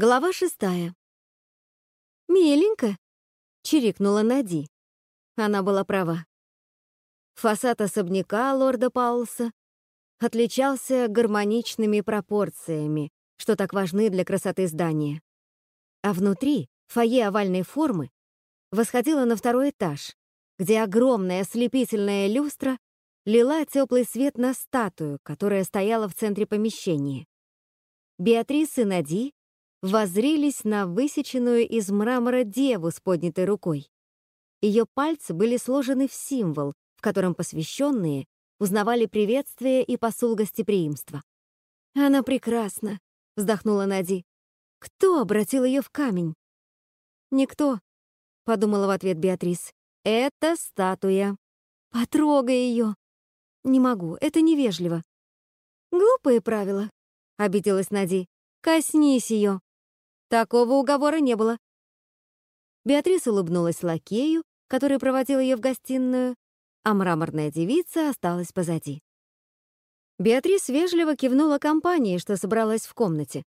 Глава шестая. «Миленько!» — чирикнула Нади. Она была права. Фасад особняка лорда Паулса отличался гармоничными пропорциями, что так важны для красоты здания. А внутри, фойе овальной формы, восходило на второй этаж, где огромная ослепительная люстра лила теплый свет на статую, которая стояла в центре помещения. Беатрис и Нади воззрились на высеченную из мрамора деву с поднятой рукой. Ее пальцы были сложены в символ, в котором посвященные узнавали приветствие и посул гостеприимства. «Она прекрасна», — вздохнула Нади. «Кто обратил ее в камень?» «Никто», — подумала в ответ Беатрис. «Это статуя. Потрогай ее». «Не могу, это невежливо». «Глупые правила», — обиделась Нади. «Коснись ее». Такого уговора не было. Беатрис улыбнулась лакею, который проводил ее в гостиную, а мраморная девица осталась позади. Беатрис вежливо кивнула компании, что собралась в комнате.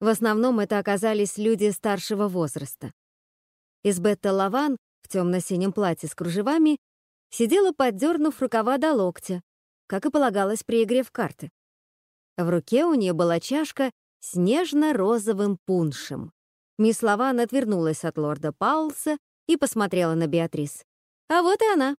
В основном это оказались люди старшего возраста. Избетта Лаван в темно-синем платье с кружевами сидела, поддернув рукава до локтя, как и полагалось при игре в карты. В руке у нее была чашка с нежно-розовым пуншем. Мисс Лаван отвернулась от лорда Паулса и посмотрела на Беатрис. «А вот и она».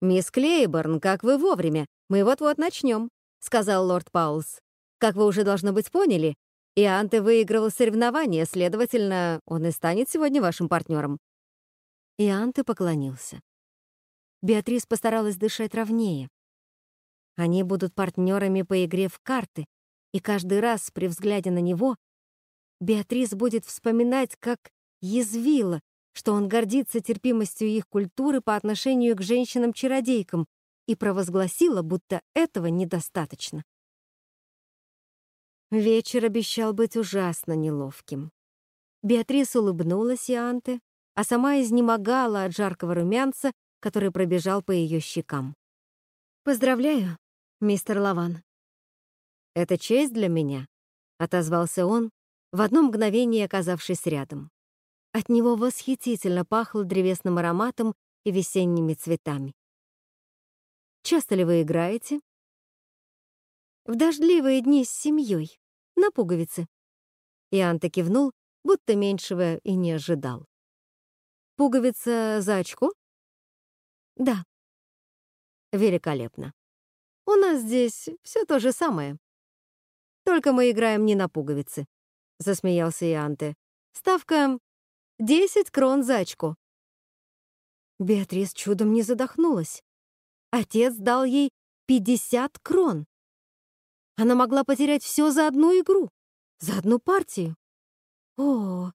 «Мисс Клейборн, как вы вовремя. Мы вот-вот начнем», — сказал лорд Паулс. «Как вы уже, должно быть, поняли, Ианте выиграл соревнование, следовательно, он и станет сегодня вашим партнером». Ианте поклонился. Беатрис постаралась дышать ровнее. Они будут партнерами по игре в карты, и каждый раз при взгляде на него Беатрис будет вспоминать, как язвила, что он гордится терпимостью их культуры по отношению к женщинам-чародейкам и провозгласила, будто этого недостаточно. Вечер обещал быть ужасно неловким. Беатрис улыбнулась Ианте, а сама изнемогала от жаркого румянца, который пробежал по ее щекам. «Поздравляю, мистер Лаван», «Это честь для меня», — отозвался он, в одно мгновение оказавшись рядом. От него восхитительно пахло древесным ароматом и весенними цветами. «Часто ли вы играете?» «В дождливые дни с семьей, на пуговицы». Ианта кивнул, будто меньшего и не ожидал. «Пуговица за очко?» «Да». «Великолепно. У нас здесь все то же самое. Только мы играем не на пуговицы», — засмеялся Ианте. «Ставка — десять крон за очко». Беатрис чудом не задохнулась. Отец дал ей пятьдесят крон. Она могла потерять все за одну игру, за одну партию. «О,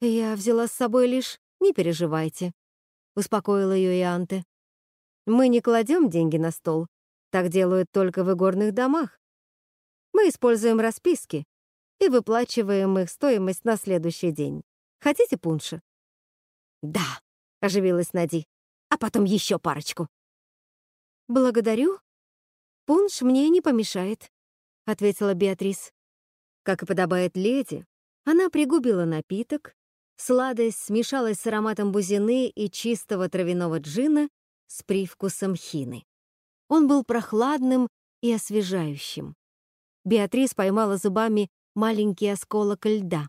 я взяла с собой лишь... Не переживайте», — успокоила ее Ианте. «Мы не кладем деньги на стол. Так делают только в игорных домах. Мы используем расписки и выплачиваем их стоимость на следующий день. Хотите пунша?» «Да», — оживилась Нади. «А потом еще парочку». «Благодарю. Пунш мне не помешает», — ответила Беатрис. Как и подобает леди, она пригубила напиток, сладость смешалась с ароматом бузины и чистого травяного джина с привкусом хины. Он был прохладным и освежающим. Беатрис поймала зубами маленький осколок льда.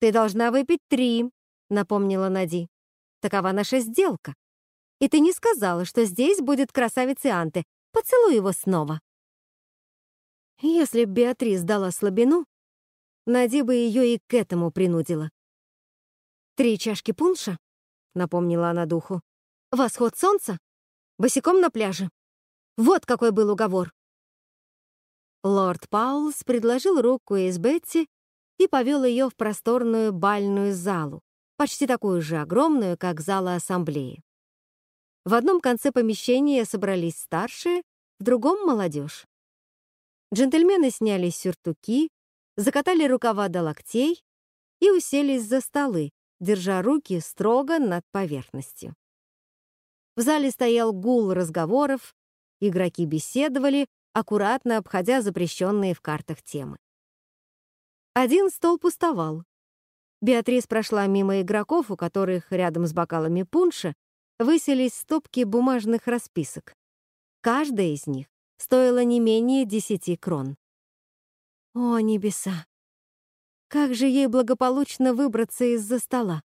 «Ты должна выпить три», — напомнила Нади. «Такова наша сделка. И ты не сказала, что здесь будет красавица Анты. Поцелуй его снова». Если б Беатрис дала слабину, Нади бы ее и к этому принудила. «Три чашки пунша», — напомнила она духу. «Восход солнца? Босиком на пляже. Вот какой был уговор. Лорд Паулс предложил руку из Бетти и повел ее в просторную бальную залу, почти такую же огромную, как зала ассамблеи. В одном конце помещения собрались старшие, в другом — молодежь. Джентльмены сняли сюртуки, закатали рукава до локтей и уселись за столы, держа руки строго над поверхностью. В зале стоял гул разговоров, игроки беседовали, аккуратно обходя запрещенные в картах темы. Один стол пустовал. Беатрис прошла мимо игроков, у которых рядом с бокалами пунша высились стопки бумажных расписок. Каждая из них стоила не менее десяти крон. О, небеса! Как же ей благополучно выбраться из-за стола.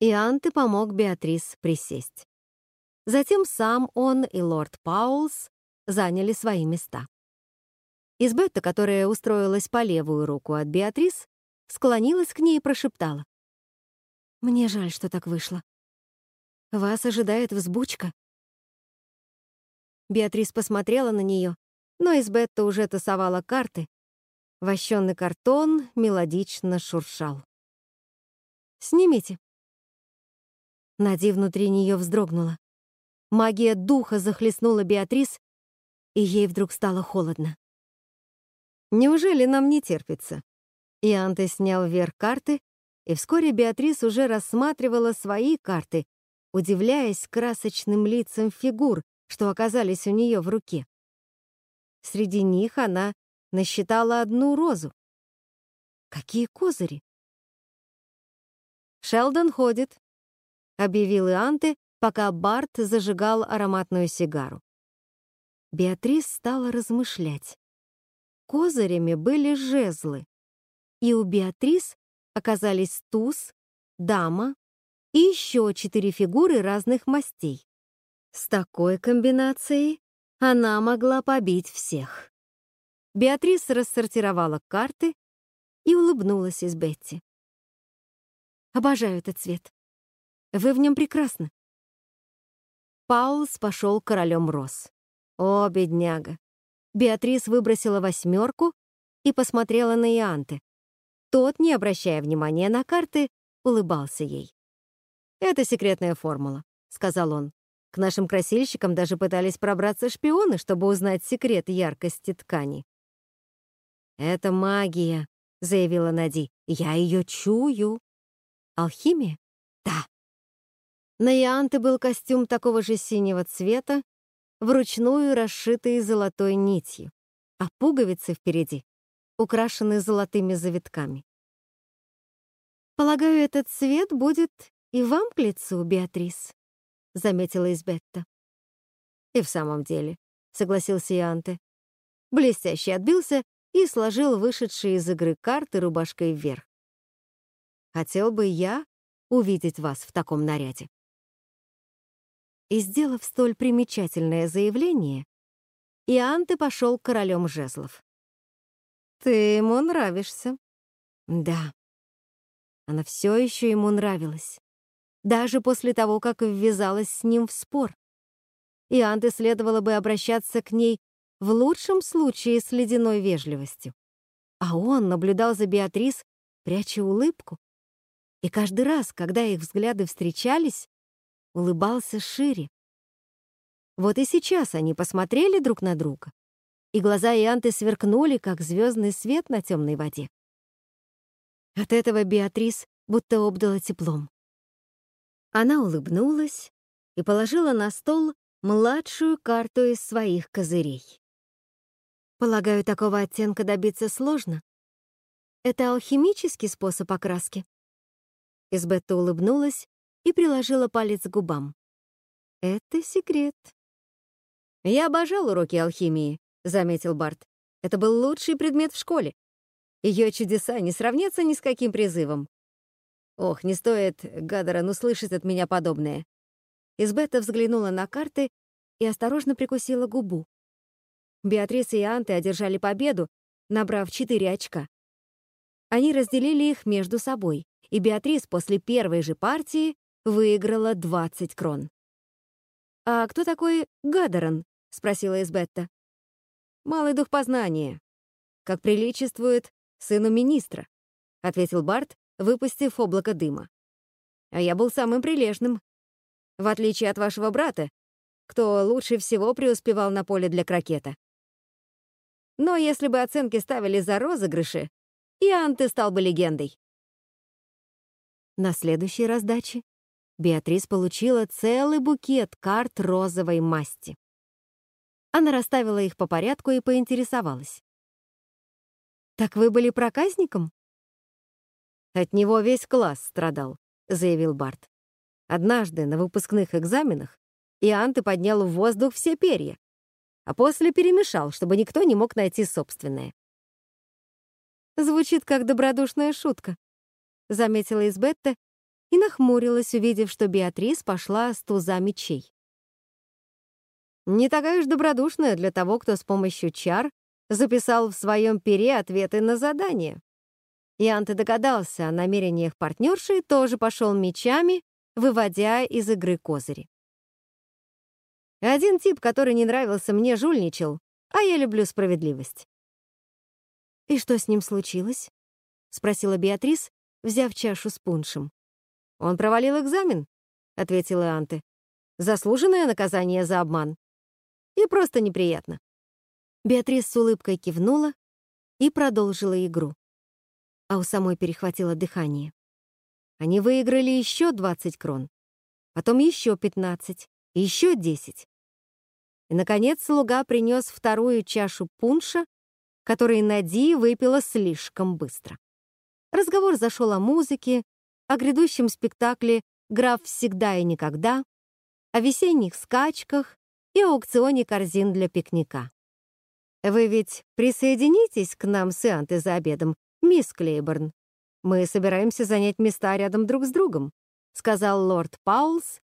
И Анте помог Беатрис присесть. Затем сам он и лорд Паулс заняли свои места. Избетта, которая устроилась по левую руку от Беатрис, склонилась к ней и прошептала. «Мне жаль, что так вышло. Вас ожидает взбучка». Беатрис посмотрела на нее, но Избетта уже тасовала карты. Вощенный картон мелодично шуршал. «Снимите». Нади внутри нее вздрогнула. Магия духа захлестнула Беатрис, и ей вдруг стало холодно. «Неужели нам не терпится?» Ианте снял вверх карты, и вскоре Беатрис уже рассматривала свои карты, удивляясь красочным лицам фигур, что оказались у нее в руке. Среди них она насчитала одну розу. Какие козыри! «Шелдон ходит», — объявил Ианте, пока Барт зажигал ароматную сигару. Беатрис стала размышлять. Козырями были жезлы, и у Беатрис оказались туз, дама и еще четыре фигуры разных мастей. С такой комбинацией она могла побить всех. Беатрис рассортировала карты и улыбнулась из Бетти. «Обожаю этот цвет. Вы в нем прекрасны». Паулс пошел королем роз. О, бедняга. Беатрис выбросила восьмерку и посмотрела на Ианте. Тот, не обращая внимания на карты, улыбался ей. «Это секретная формула», — сказал он. К нашим красильщикам даже пытались пробраться шпионы, чтобы узнать секрет яркости ткани. «Это магия», — заявила Нади. «Я ее чую». «Алхимия?» На Ианте был костюм такого же синего цвета, вручную расшитый золотой нитью, а пуговицы впереди украшены золотыми завитками. «Полагаю, этот цвет будет и вам к лицу, Беатрис», — заметила Избетта. «И в самом деле», — согласился Ианте. Блестяще отбился и сложил вышедшие из игры карты рубашкой вверх. «Хотел бы я увидеть вас в таком наряде». И, сделав столь примечательное заявление, Ианте пошел королем жезлов. «Ты ему нравишься». «Да». Она все еще ему нравилась даже после того, как ввязалась с ним в спор. И Анте следовало бы обращаться к ней в лучшем случае с ледяной вежливостью. А он наблюдал за Беатрис, пряча улыбку. И каждый раз, когда их взгляды встречались, улыбался шире. Вот и сейчас они посмотрели друг на друга, и глаза Ианты сверкнули, как звездный свет на темной воде. От этого Беатрис будто обдала теплом. Она улыбнулась и положила на стол младшую карту из своих козырей. Полагаю, такого оттенка добиться сложно. Это алхимический способ окраски. Избетта улыбнулась и приложила палец к губам. Это секрет. Я обожал уроки алхимии, заметил Барт. Это был лучший предмет в школе. Ее чудеса не сравнятся ни с каким призывом. Ох, не стоит, Гадаран, услышать от меня подобное. Избетта взглянула на карты и осторожно прикусила губу. Беатриса и Анте одержали победу, набрав четыре очка. Они разделили их между собой, и Беатрис после первой же партии выиграла 20 крон. «А кто такой Гадаран?» — спросила Избетта. «Малый дух познания, как приличествует сыну министра», — ответил Барт, выпустив облако дыма. А я был самым прилежным. В отличие от вашего брата, кто лучше всего преуспевал на поле для крокета. Но если бы оценки ставили за розыгрыши, Иоанн ты стал бы легендой. На следующей раздаче Беатрис получила целый букет карт розовой масти. Она расставила их по порядку и поинтересовалась. Так вы были проказником? От него весь класс страдал, заявил Барт. Однажды на выпускных экзаменах Ианты поднял в воздух все перья, а после перемешал, чтобы никто не мог найти собственное. Звучит как добродушная шутка, заметила Избетта и нахмурилась, увидев, что Беатрис пошла с туза мечей. Не такая уж добродушная для того, кто с помощью чар записал в своем пере ответы на задание. Ианте догадался о намерениях партнерши и тоже пошел мечами, выводя из игры козыри. Один тип, который не нравился мне, жульничал, а я люблю справедливость. «И что с ним случилось?» — спросила Беатрис, взяв чашу с пуншем. «Он провалил экзамен», — ответила Анте. «Заслуженное наказание за обман. И просто неприятно». Беатрис с улыбкой кивнула и продолжила игру. А у самой перехватило дыхание. Они выиграли еще 20 крон, потом еще 15, еще 10. И, наконец, слуга принес вторую чашу пунша, который Нади выпила слишком быстро. Разговор зашел о музыке, о грядущем спектакле «Граф всегда и никогда», о весенних скачках и аукционе корзин для пикника. «Вы ведь присоединитесь к нам с Иантой за обедом, мисс Клейборн? Мы собираемся занять места рядом друг с другом», сказал лорд Паулс.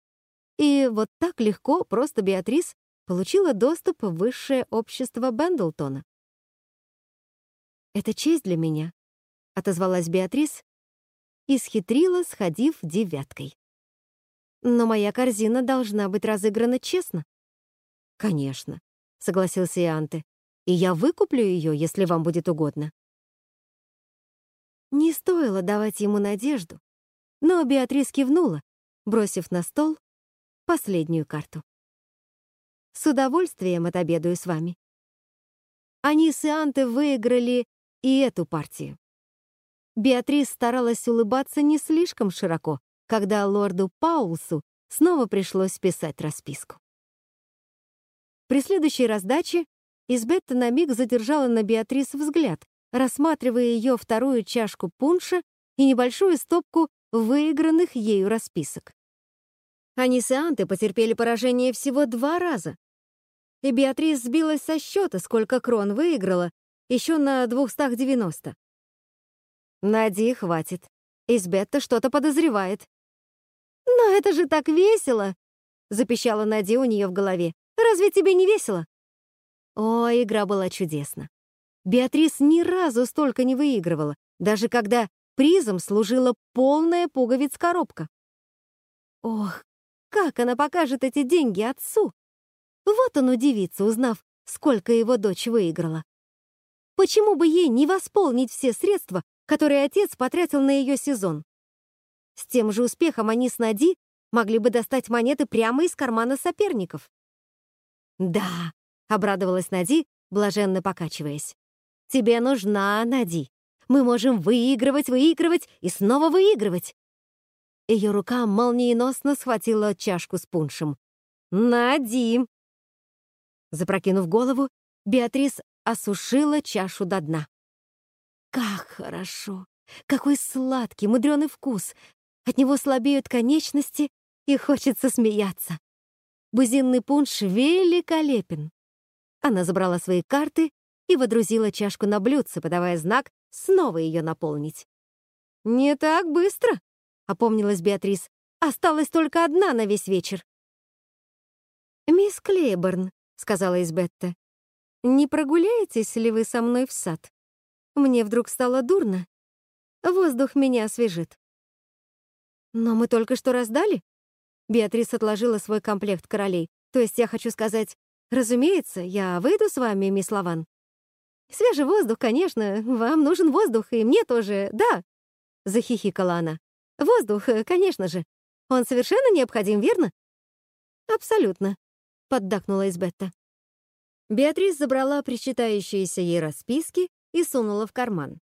И вот так легко просто Беатрис получила доступ в высшее общество Бендлтона. «Это честь для меня», — отозвалась Беатрис и схитрила, сходив девяткой. «Но моя корзина должна быть разыграна честно». «Конечно», — согласился Ианте, «и я выкуплю ее, если вам будет угодно». Не стоило давать ему надежду, но Беатрис кивнула, бросив на стол последнюю карту. С удовольствием отобедаю с вами. Они с Ианте выиграли и эту партию. Беатрис старалась улыбаться не слишком широко, когда лорду Паулсу снова пришлось писать расписку. При следующей раздаче Избетта на миг задержала на Беатрис взгляд, рассматривая ее вторую чашку пунша и небольшую стопку выигранных ею расписок. Антой потерпели поражение всего два раза. И Беатрис сбилась со счета, сколько крон выиграла, еще на 290. Нади, хватит. Избетта что-то подозревает. «Но это же так весело!» — запищала Нади у нее в голове. «Разве тебе не весело?» О, игра была чудесна. Беатрис ни разу столько не выигрывала, даже когда призом служила полная пуговиц-коробка. Ох, как она покажет эти деньги отцу? Вот он удивится, узнав, сколько его дочь выиграла. Почему бы ей не восполнить все средства, которые отец потратил на ее сезон? С тем же успехом они с Нади могли бы достать монеты прямо из кармана соперников. «Да», — обрадовалась Нади, блаженно покачиваясь. «Тебе нужна, Нади. Мы можем выигрывать, выигрывать и снова выигрывать. Ее рука молниеносно схватила чашку с пуншем. «Нади!» Запрокинув голову, Беатрис осушила чашу до дна. Как хорошо! Какой сладкий, мудреный вкус! От него слабеют конечности, и хочется смеяться. Бузинный пунш великолепен. Она забрала свои карты и водрузила чашку на блюдце, подавая знак снова ее наполнить. «Не так быстро», опомнилась Беатрис. «Осталась только одна на весь вечер». «Мисс Клейборн», — сказала Избетта, «не прогуляетесь ли вы со мной в сад? Мне вдруг стало дурно. Воздух меня освежит». «Но мы только что раздали?» Беатрис отложила свой комплект королей. «То есть я хочу сказать, разумеется, я выйду с вами, мисс Лаван». «Свежий воздух, конечно. Вам нужен воздух, и мне тоже, да», — захихикала она. Воздух, э, конечно же. Он совершенно необходим, верно? Абсолютно, поддакнула Избетта. Беатрис забрала причитающиеся ей расписки и сунула в карман.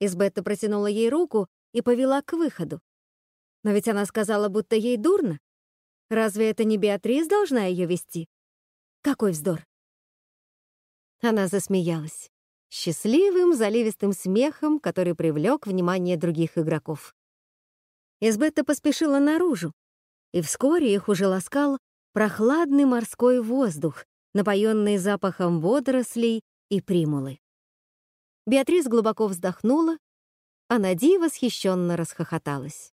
Избетта протянула ей руку и повела к выходу. Но ведь она сказала, будто ей дурно. Разве это не Беатрис должна ее вести? Какой вздор. Она засмеялась. счастливым заливистым смехом, который привлек внимание других игроков. Избетта поспешила наружу, и вскоре их уже ласкал прохладный морской воздух, напоенный запахом водорослей и примулы. Беатрис глубоко вздохнула, а Нади восхищенно расхохоталась.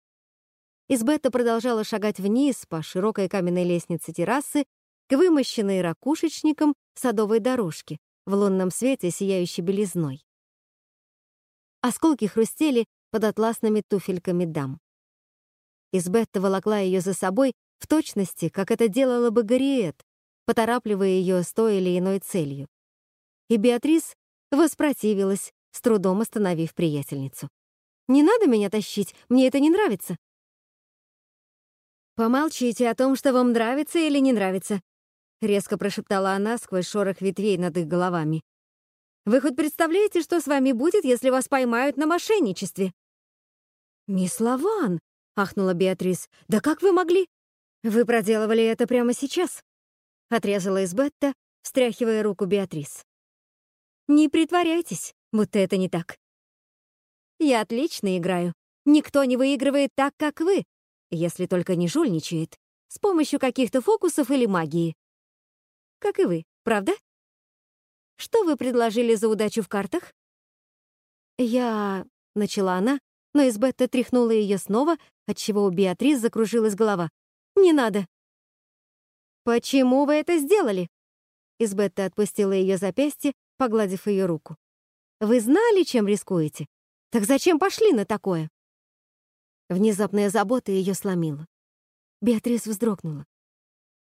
Избетта продолжала шагать вниз по широкой каменной лестнице террасы к вымощенной ракушечником садовой дорожке, в лунном свете сияющей белизной. Осколки хрустели под атласными туфельками дам. Избетта волокла ее за собой в точности, как это делала бы Гориет, поторапливая ее с той или иной целью. И Беатрис воспротивилась, с трудом остановив приятельницу. «Не надо меня тащить, мне это не нравится». «Помолчите о том, что вам нравится или не нравится», — резко прошептала она сквозь шорох ветвей над их головами. «Вы хоть представляете, что с вами будет, если вас поймают на мошенничестве?» «Мисс Лаван!» — ахнула Беатрис. «Да как вы могли?» «Вы проделывали это прямо сейчас», — отрезала Избетта, встряхивая руку Беатрис. «Не притворяйтесь, будто это не так. Я отлично играю. Никто не выигрывает так, как вы, если только не жульничает, с помощью каких-то фокусов или магии. Как и вы, правда? Что вы предложили за удачу в картах? Я... — начала она, но Избетта тряхнула ее снова, отчего у Беатрис закружилась голова. «Не надо!» «Почему вы это сделали?» Избетта отпустила ее запястье, погладив ее руку. «Вы знали, чем рискуете? Так зачем пошли на такое?» Внезапная забота ее сломила. Беатрис вздрогнула.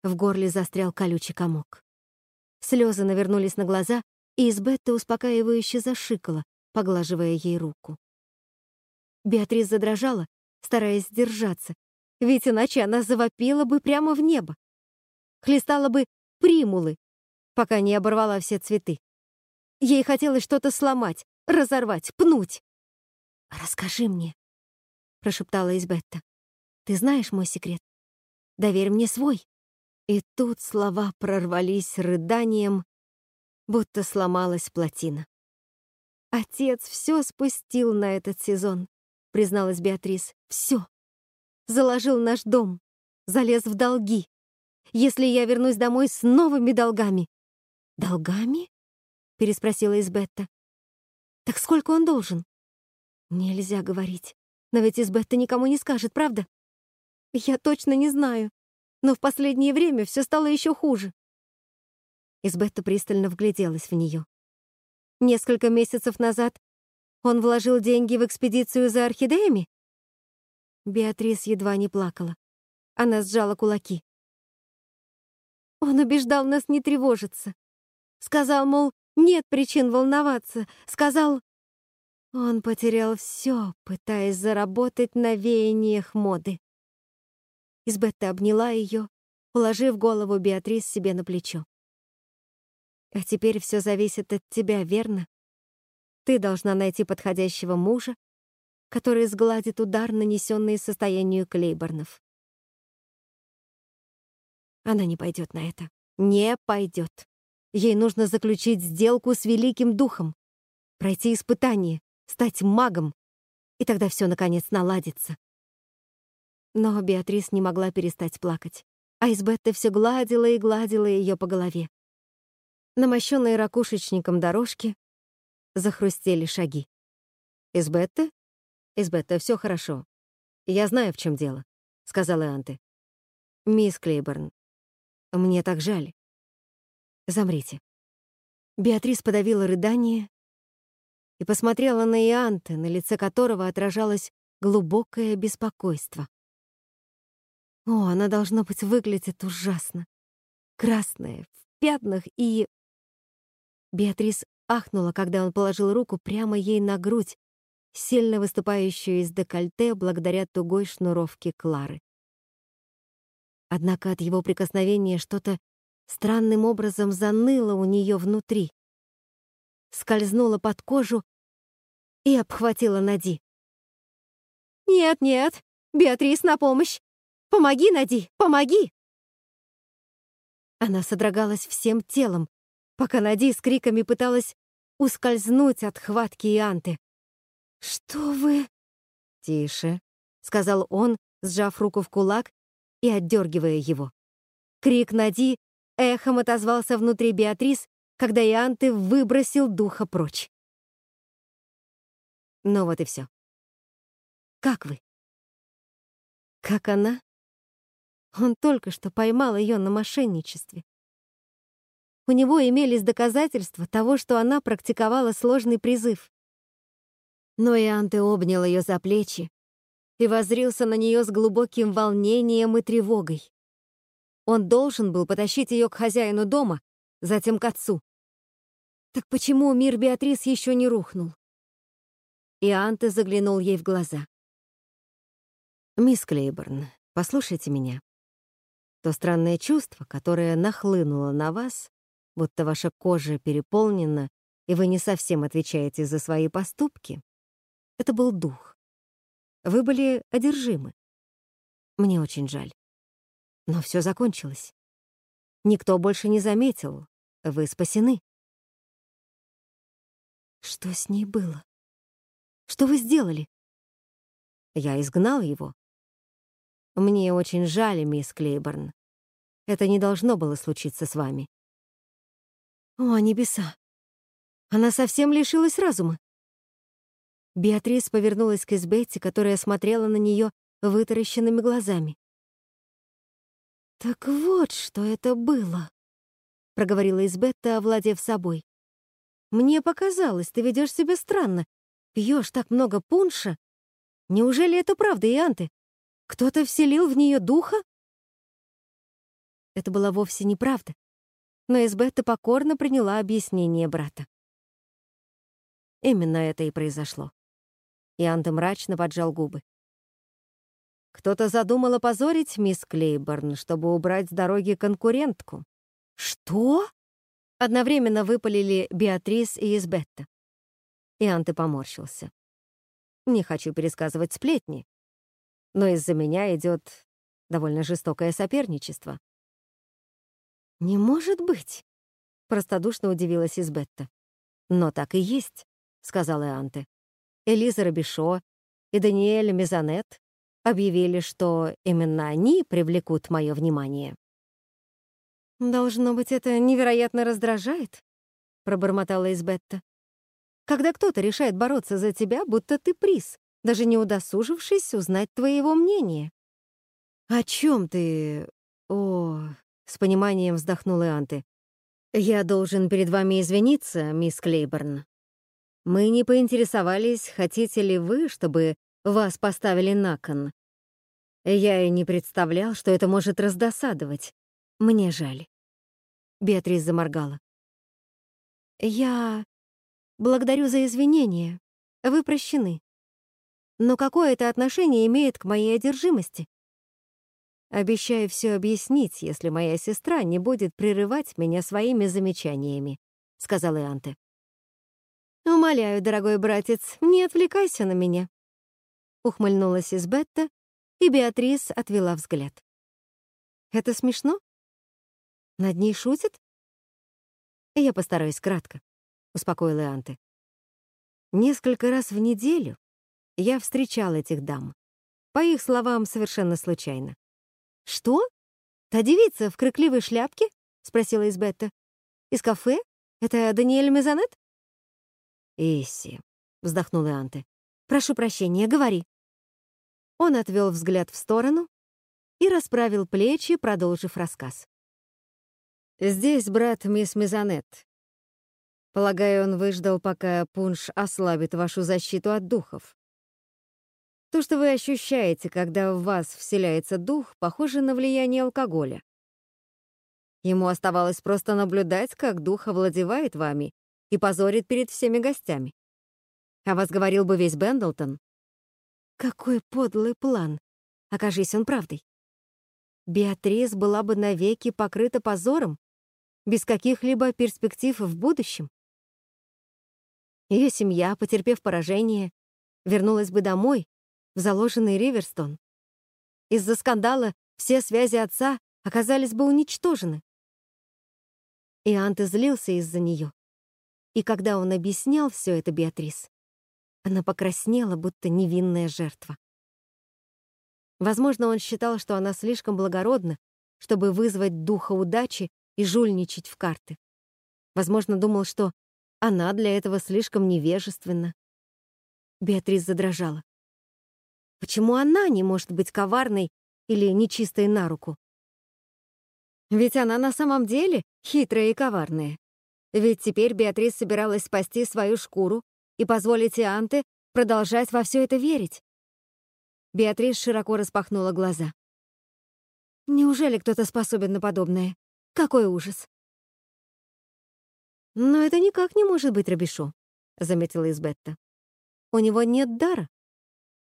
В горле застрял колючий комок. Слезы навернулись на глаза, и Избетта успокаивающе зашикала, поглаживая ей руку. Беатрис задрожала, стараясь сдержаться, ведь иначе она завопила бы прямо в небо. Хлестала бы примулы, пока не оборвала все цветы. Ей хотелось что-то сломать, разорвать, пнуть. «Расскажи мне», — прошептала Избетта. «Ты знаешь мой секрет? Доверь мне свой». И тут слова прорвались рыданием, будто сломалась плотина. «Отец все спустил на этот сезон», — призналась Беатрис. «Все. Заложил наш дом, залез в долги. Если я вернусь домой с новыми долгами...» «Долгами?» — переспросила Избетта. «Так сколько он должен?» Нельзя говорить. Но ведь Избетта никому не скажет, правда? Я точно не знаю. Но в последнее время все стало еще хуже. Избетта пристально вгляделась в нее. Несколько месяцев назад он вложил деньги в экспедицию за орхидеями? Беатрис едва не плакала. Она сжала кулаки. Он убеждал нас не тревожиться. Сказал, мол, нет причин волноваться. Сказал, он потерял все, пытаясь заработать на веяниях моды. Избетта обняла ее, уложив голову Беатрис себе на плечо. «А теперь все зависит от тебя, верно? Ты должна найти подходящего мужа, который сгладит удар, нанесенный состоянию Клейборнов. Она не пойдет на это. Не пойдет. Ей нужно заключить сделку с Великим Духом, пройти испытание, стать магом, и тогда все наконец наладится. Но Беатрис не могла перестать плакать, а Избетта все гладила и гладила ее по голове. На мощенной ракушечником дорожке захрустели шаги. «Избетта? Избетта, все хорошо. Я знаю, в чем дело», — сказала Анте. «Мисс Клейборн, мне так жаль. Замрите». Беатрис подавила рыдание и посмотрела на Ианте, на лице которого отражалось глубокое беспокойство. О, она, должно быть, выглядит ужасно. Красная, в пятнах и... Беатрис ахнула, когда он положил руку прямо ей на грудь, сильно выступающую из декольте благодаря тугой шнуровке Клары. Однако от его прикосновения что-то странным образом заныло у нее внутри, скользнуло под кожу и обхватила Нади. «Нет, нет, Беатрис, на помощь! Помоги, Нади, помоги!» Она содрогалась всем телом, пока Нади с криками пыталась ускользнуть от хватки Ианты. «Что вы...» «Тише», — сказал он, сжав руку в кулак и отдергивая его. Крик Нади эхом отозвался внутри Беатрис, когда Ианты выбросил духа прочь. Ну вот и все. Как вы? Как она? Он только что поймал ее на мошенничестве. У него имелись доказательства того, что она практиковала сложный призыв. Но Ианте обнял ее за плечи и возрился на нее с глубоким волнением и тревогой. Он должен был потащить ее к хозяину дома, затем к отцу. Так почему мир Беатрис еще не рухнул? Ианте заглянул ей в глаза. «Мисс Клейборн, послушайте меня. То странное чувство, которое нахлынуло на вас, будто ваша кожа переполнена, и вы не совсем отвечаете за свои поступки, это был дух. Вы были одержимы. Мне очень жаль. Но все закончилось. Никто больше не заметил. Вы спасены. Что с ней было? Что вы сделали? Я изгнал его. Мне очень жаль, мисс Клейборн. Это не должно было случиться с вами. О, небеса! Она совсем лишилась разума. Беатрис повернулась к Избетти, которая смотрела на нее вытаращенными глазами. «Так вот, что это было», — проговорила Избетта, овладев собой. «Мне показалось, ты ведешь себя странно, Пьешь так много пунша? Неужели это правда, Ианты? Кто-то вселил в нее духа? Это была вовсе неправда, но Эсбетта покорно приняла объяснение брата. Именно это и произошло. Ианте мрачно поджал губы. Кто-то задумал опозорить мисс Клейборн, чтобы убрать с дороги конкурентку. Что? Одновременно выпалили Беатрис и Избетта. И Анты поморщился. Не хочу пересказывать сплетни, но из-за меня идет довольно жестокое соперничество. «Не может быть!» — простодушно удивилась Избетта. «Но так и есть», — сказала Анте. Элиза Робишо и Даниэль Мезонет объявили, что именно они привлекут мое внимание. «Должно быть, это невероятно раздражает», — пробормотала Избетта когда кто-то решает бороться за тебя, будто ты приз, даже не удосужившись узнать твоего мнения. «О чем ты...» «О...» — с пониманием вздохнула Анты. «Я должен перед вами извиниться, мисс Клейборн. Мы не поинтересовались, хотите ли вы, чтобы вас поставили на кон. Я и не представлял, что это может раздосадовать. Мне жаль». Беатрис заморгала. «Я... Благодарю за извинения. Вы прощены. Но какое это отношение имеет к моей одержимости? Обещаю все объяснить, если моя сестра не будет прерывать меня своими замечаниями, сказал Ианте. Умоляю, дорогой братец, не отвлекайся на меня. Ухмыльнулась Избетта, и Беатрис отвела взгляд. Это смешно? Над ней шутят? Я постараюсь кратко. — успокоила Анте. Несколько раз в неделю я встречал этих дам. По их словам, совершенно случайно. «Что? Та девица в крикливой шляпке?» — спросила Избетта. «Из кафе? Это Даниэль Мезонет?» «Исси», — вздохнула Анте. «Прошу прощения, говори». Он отвел взгляд в сторону и расправил плечи, продолжив рассказ. «Здесь брат мисс Мезонет, Полагаю, он выждал, пока пунш ослабит вашу защиту от духов. То, что вы ощущаете, когда в вас вселяется дух, похоже на влияние алкоголя. Ему оставалось просто наблюдать, как дух овладевает вами и позорит перед всеми гостями. А вас говорил бы весь Бендлтон. Какой подлый план, окажись он правдой. Беатрис была бы навеки покрыта позором, без каких-либо перспектив в будущем. Ее семья, потерпев поражение, вернулась бы домой, в заложенный Риверстон. Из-за скандала все связи отца оказались бы уничтожены. И Анте злился из-за нее. И когда он объяснял все это Беатрис, она покраснела, будто невинная жертва. Возможно, он считал, что она слишком благородна, чтобы вызвать духа удачи и жульничать в карты. Возможно, думал, что она для этого слишком невежественна. Беатрис задрожала. Почему она не может быть коварной или нечистой на руку? Ведь она на самом деле хитрая и коварная. Ведь теперь Беатрис собиралась спасти свою шкуру и позволить Ианте продолжать во все это верить. Беатрис широко распахнула глаза. Неужели кто-то способен на подобное? Какой ужас! Но это никак не может быть Робишо, заметила Избетта. У него нет дара.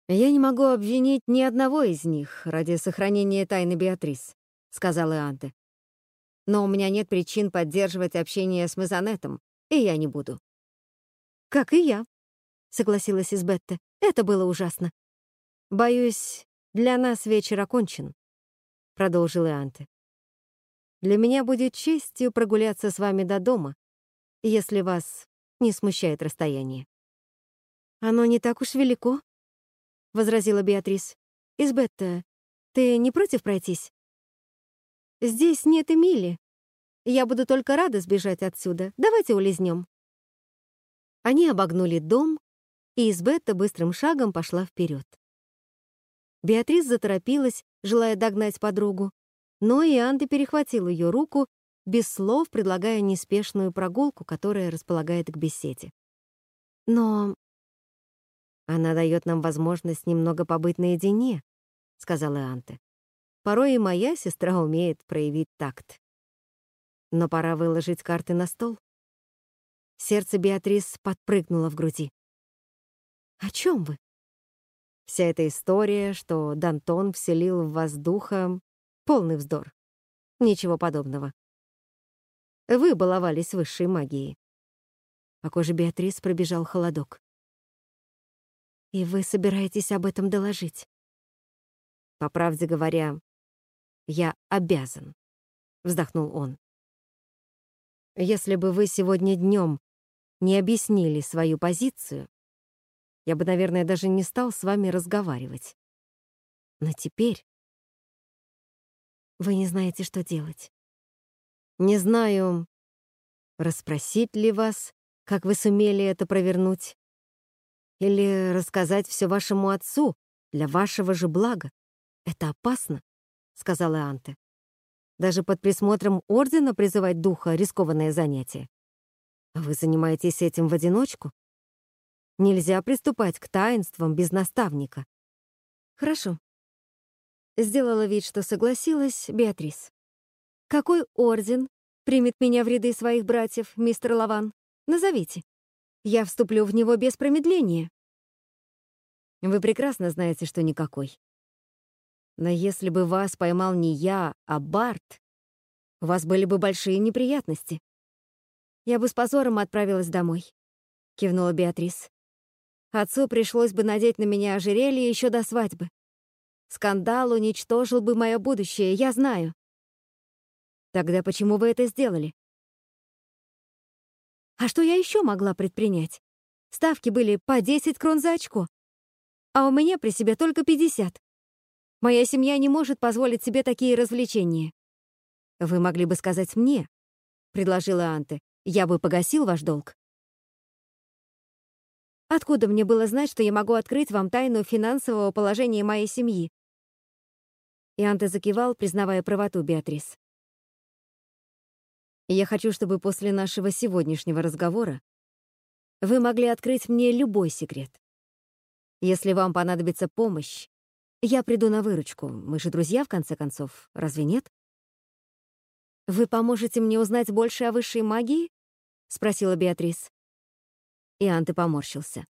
Я не могу обвинить ни одного из них ради сохранения тайны Беатрис, сказал Ианте. Но у меня нет причин поддерживать общение с Мазанетом, и я не буду. Как и я, согласилась Избетта. Это было ужасно. Боюсь, для нас вечер окончен, продолжил Ианте. Для меня будет честью прогуляться с вами до дома, если вас не смущает расстояние. Оно не так уж велико, возразила Беатрис. Избетта, ты не против пройтись? Здесь нет Эмили. Я буду только рада сбежать отсюда. Давайте улизнем. Они обогнули дом, и Избетта быстрым шагом пошла вперед. Беатрис заторопилась, желая догнать подругу, но Ианте перехватил ее руку, без слов предлагая неспешную прогулку, которая располагает к беседе. «Но она дает нам возможность немного побыть наедине», — сказала Ианте. Порой и моя сестра умеет проявить такт. Но пора выложить карты на стол. Сердце Беатрис подпрыгнуло в груди. «О чем вы?» Вся эта история, что Дантон вселил в вас духа, полный вздор. Ничего подобного. Вы баловались высшей магией. По коже Беатрис пробежал холодок. И вы собираетесь об этом доложить? По правде говоря, я обязан, вздохнул он. Если бы вы сегодня днем не объяснили свою позицию, я бы, наверное, даже не стал с вами разговаривать. Но теперь вы не знаете, что делать. Не знаю, расспросить ли вас, как вы сумели это провернуть, или рассказать все вашему отцу для вашего же блага. Это опасно. — сказала Анте. «Даже под присмотром Ордена призывать духа — рискованное занятие. А вы занимаетесь этим в одиночку? Нельзя приступать к таинствам без наставника». «Хорошо». Сделала вид, что согласилась Беатрис. «Какой Орден примет меня в ряды своих братьев, мистер Лаван? Назовите. Я вступлю в него без промедления». «Вы прекрасно знаете, что никакой», но если бы вас поймал не я, а Барт, у вас были бы большие неприятности. Я бы с позором отправилась домой, кивнула Беатрис. Отцу пришлось бы надеть на меня ожерелье еще до свадьбы. Скандал уничтожил бы мое будущее, я знаю. Тогда почему вы это сделали? А что я еще могла предпринять? Ставки были по 10 крон за очко, а у меня при себе только 50. Моя семья не может позволить себе такие развлечения. Вы могли бы сказать мне, предложила Анте. Я бы погасил ваш долг. Откуда мне было знать, что я могу открыть вам тайну финансового положения моей семьи? И Анте закивал, признавая правоту Беатрис. Я хочу, чтобы после нашего сегодняшнего разговора вы могли открыть мне любой секрет. Если вам понадобится помощь, я приду на выручку. Мы же друзья, в конце концов. Разве нет? Вы поможете мне узнать больше о высшей магии? Спросила Беатрис. И Анте поморщился.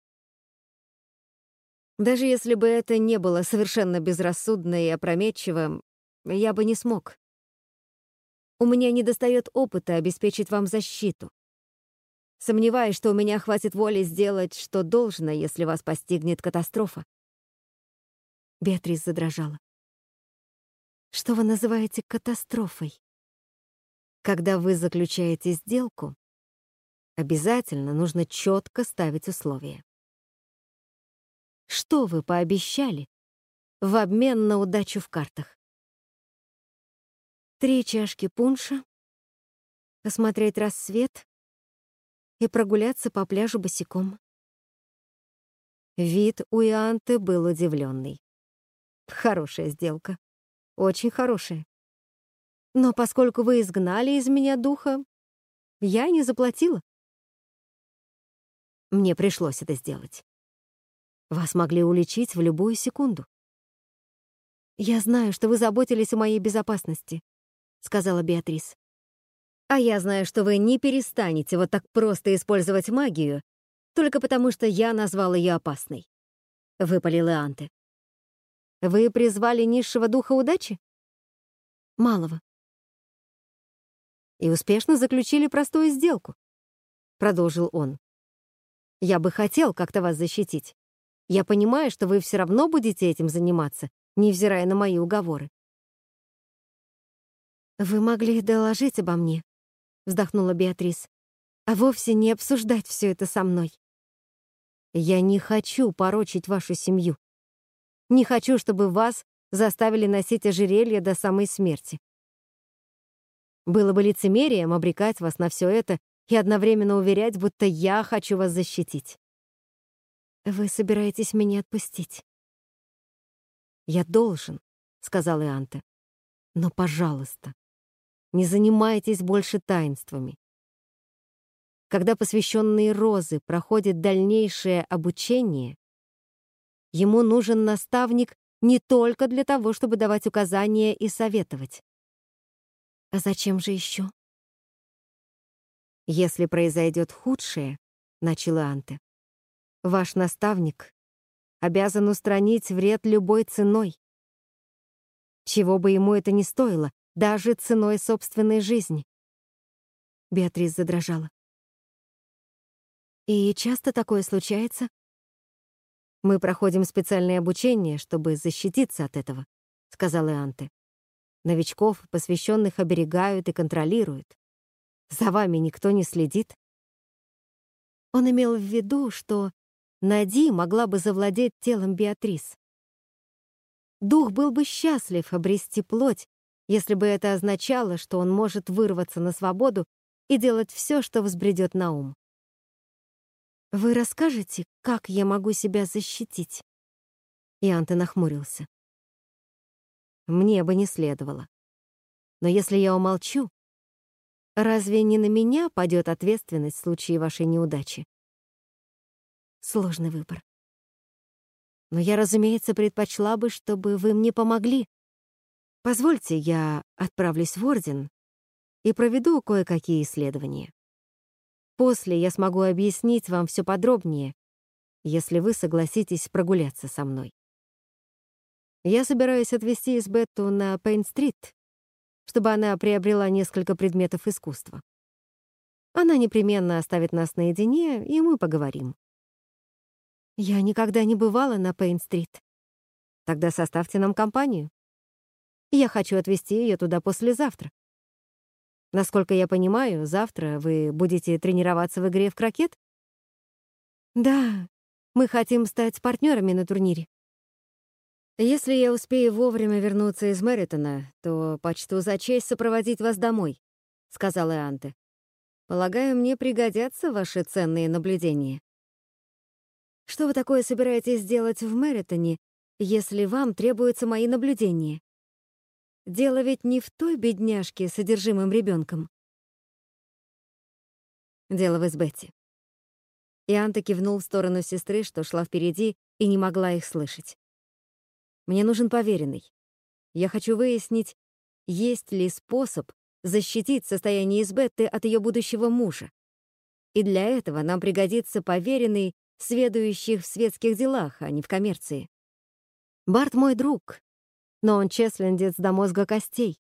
Даже если бы это не было совершенно безрассудно и опрометчиво, я бы не смог. У меня недостает опыта обеспечить вам защиту. Сомневаюсь, что у меня хватит воли сделать, что должно, если вас постигнет катастрофа. Беатрис задрожала. Что вы называете катастрофой? Когда вы заключаете сделку, Обязательно нужно четко ставить условия. Что вы пообещали в обмен на удачу в картах? Три чашки пунша, посмотреть рассвет и прогуляться по пляжу босиком. Вид у Ианты был удивленный. Хорошая сделка. Очень хорошая. Но поскольку вы изгнали из меня духа, я не заплатила. Мне пришлось это сделать. Вас могли уличить в любую секунду. «Я знаю, что вы заботились о моей безопасности», — сказала Беатрис. «А я знаю, что вы не перестанете вот так просто использовать магию, только потому что я назвал ее опасной», — выпалил Анте. «Вы призвали низшего духа удачи?» «Малого». «И успешно заключили простую сделку», — продолжил он. «Я бы хотел как-то вас защитить. Я понимаю, что вы все равно будете этим заниматься, невзирая на мои уговоры». «Вы могли доложить обо мне», — вздохнула Беатрис, «а вовсе не обсуждать все это со мной». «Я не хочу порочить вашу семью. Не хочу, чтобы вас заставили носить ожерелье до самой смерти. Было бы лицемерием обрекать вас на все это и одновременно уверять, будто я хочу вас защитить. Вы собираетесь меня отпустить? Я должен, сказал Ианте. Но, пожалуйста, не занимайтесь больше таинствами. Когда посвященные розы проходят дальнейшее обучение, ему нужен наставник не только для того, чтобы давать указания и советовать. А зачем же еще? Если произойдет худшее, начала Анте, ваш наставник обязан устранить вред любой ценой. Чего бы ему это ни стоило, даже ценой собственной жизни. Беатрис задрожала. И часто такое случается? Мы проходим специальное обучение, чтобы защититься от этого, сказала Анте. Новичков, посвященных оберегают и контролируют. За вами никто не следит. Он имел в виду, что Нади могла бы завладеть телом Беатрис. Дух был бы счастлив обрести плоть, если бы это означало, что он может вырваться на свободу и делать все, что взбредет на ум. «Вы расскажете, как я могу себя защитить?» Ианте нахмурился. Мне бы не следовало. Но если я умолчу, разве не на меня падет ответственность в случае вашей неудачи? Сложный выбор. Но я, разумеется, предпочла бы, чтобы вы мне помогли. Позвольте, я отправлюсь в Орден и проведу кое-какие исследования. После я смогу объяснить вам все подробнее, если вы согласитесь прогуляться со мной. Я собираюсь отвезти Избетту на Пейн-стрит, чтобы она приобрела несколько предметов искусства. Она непременно оставит нас наедине, и мы поговорим. Я никогда не бывала на Пейн-стрит. Тогда составьте нам компанию. Я хочу отвезти ее туда послезавтра. Насколько я понимаю, завтра вы будете тренироваться в игре в крокет? Да, мы хотим стать партнерами на турнире. Если я успею вовремя вернуться из Мэритона, то почту за честь сопроводить вас домой, сказала Анте. Полагаю, мне пригодятся ваши ценные наблюдения. Что вы такое собираетесь делать в Мэритоне, если вам требуются мои наблюдения? Дело ведь не в той бедняжке с содержимым ребенком. Дело в Избетте. И Анта кивнул в сторону сестры, что шла впереди и не могла их слышать. Мне нужен поверенный. Я хочу выяснить, есть ли способ защитить состояние Избетты от ее будущего мужа. И для этого нам пригодится поверенный, сведущий в светских делах, а не в коммерции. Барт мой друг, но он чеслендец до мозга костей.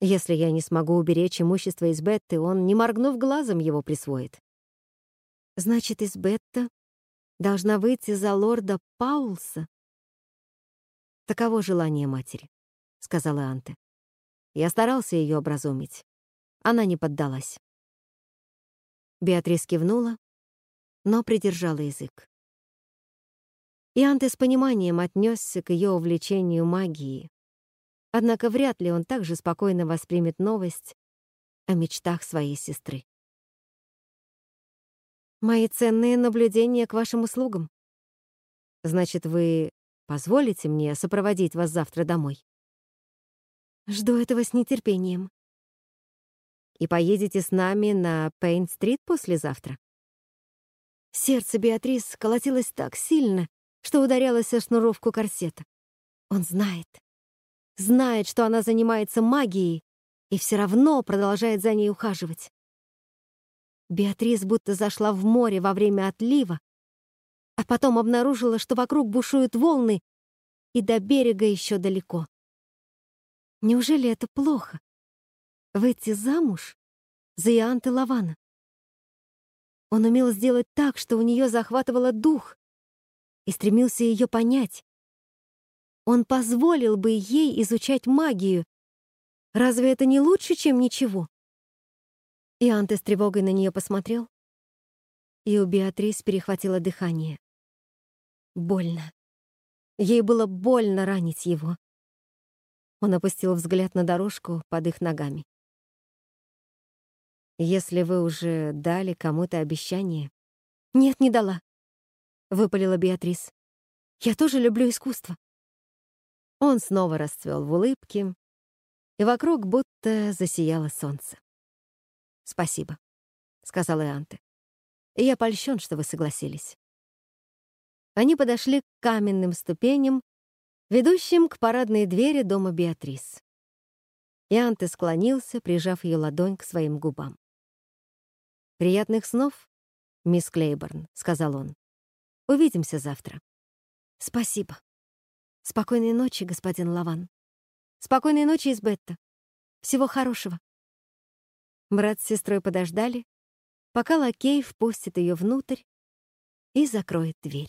Если я не смогу уберечь имущество Избетты, он, не моргнув глазом, его присвоит. Значит, Избетта должна выйти за лорда Паулса? Таково желание матери, сказала Анте. Я старался ее образумить. Она не поддалась. Беатрис кивнула, но придержала язык. Ианте с пониманием отнесся к ее увлечению магией. Однако вряд ли он также спокойно воспримет новость о мечтах своей сестры. «Мои ценные наблюдения к вашим услугам. Значит, вы позволите мне сопроводить вас завтра домой?» «Жду этого с нетерпением», и поедете с нами на Пейн-стрит послезавтра?» Сердце Беатрис колотилось так сильно, что ударялось о шнуровку корсета. Он знает. Знает, что она занимается магией, и все равно продолжает за ней ухаживать. Беатрис будто зашла в море во время отлива, а потом обнаружила, что вокруг бушуют волны, и до берега еще далеко. Неужели это плохо? Выйти замуж за Ианты Лавана? Он умел сделать так, что у нее захватывало дух, и стремился ее понять. Он позволил бы ей изучать магию. Разве это не лучше, чем ничего? Ианте с тревогой на нее посмотрел, и у Беатрис перехватило дыхание. Больно. Ей было больно ранить его. Он опустил взгляд на дорожку под их ногами. «Если вы уже дали кому-то обещание...» «Нет, не дала. — выпалила Беатрис. «Я тоже люблю искусство». Он снова расцвел в улыбке, и вокруг будто засияло солнце. «Спасибо», — сказал Ианте. «И я польщен, что вы согласились». Они подошли к каменным ступеням, ведущим к парадной двери дома Беатрис. Ианте склонился, прижав ее ладонь к своим губам. «Приятных снов, мисс Клейборн», — сказал он. Увидимся завтра. Спасибо. Спокойной ночи, господин Лаван. Спокойной ночи, Избетта. Всего хорошего. Брат с сестрой подождали, пока лакей впустит ее внутрь и закроет дверь.